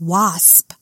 wasp.